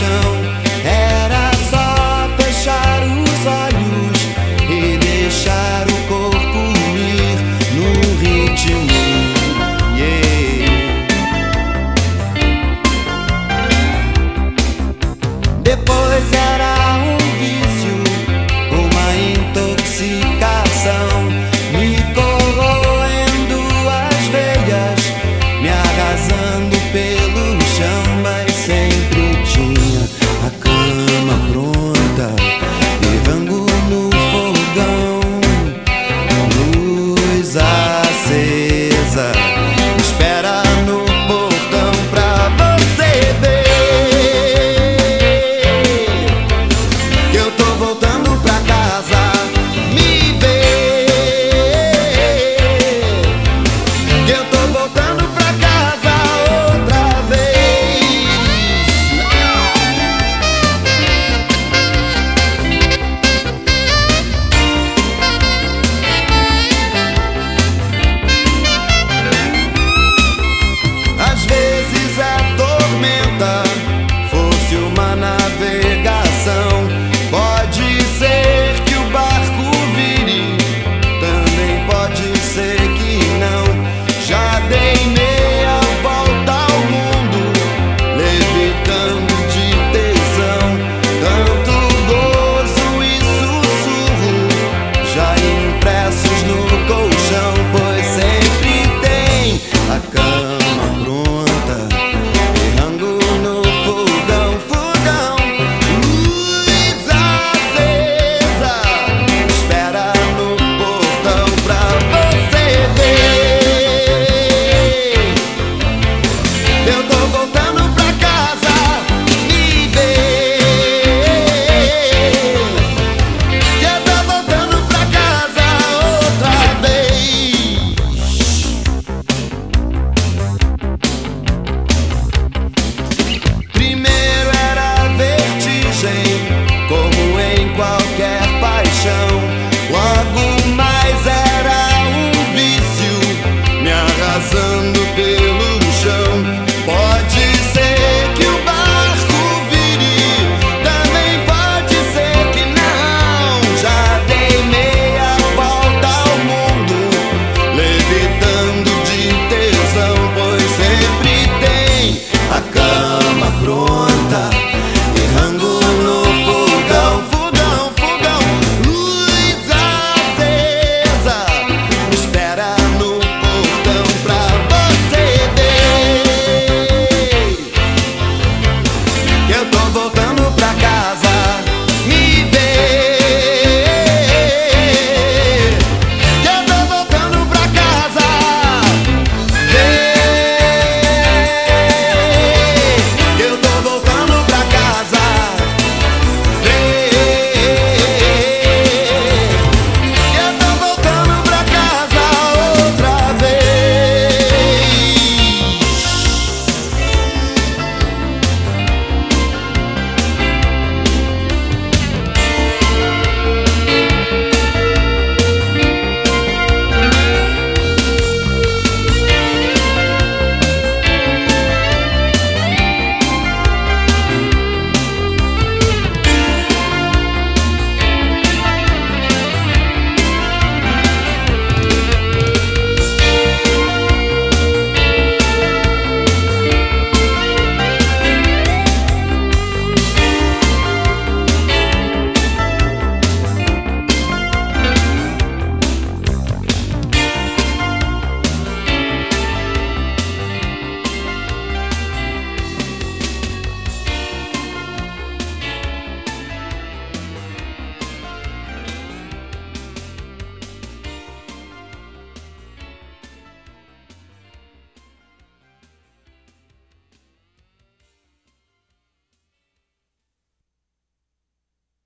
So. Eu tô